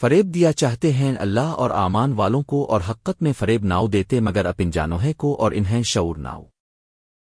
فریب دیا چاہتے ہیں اللہ اور آمان والوں کو اور حقت میں فریب ناؤ دیتے مگر اپن جانوہے کو اور انہیں شعور ناؤ۔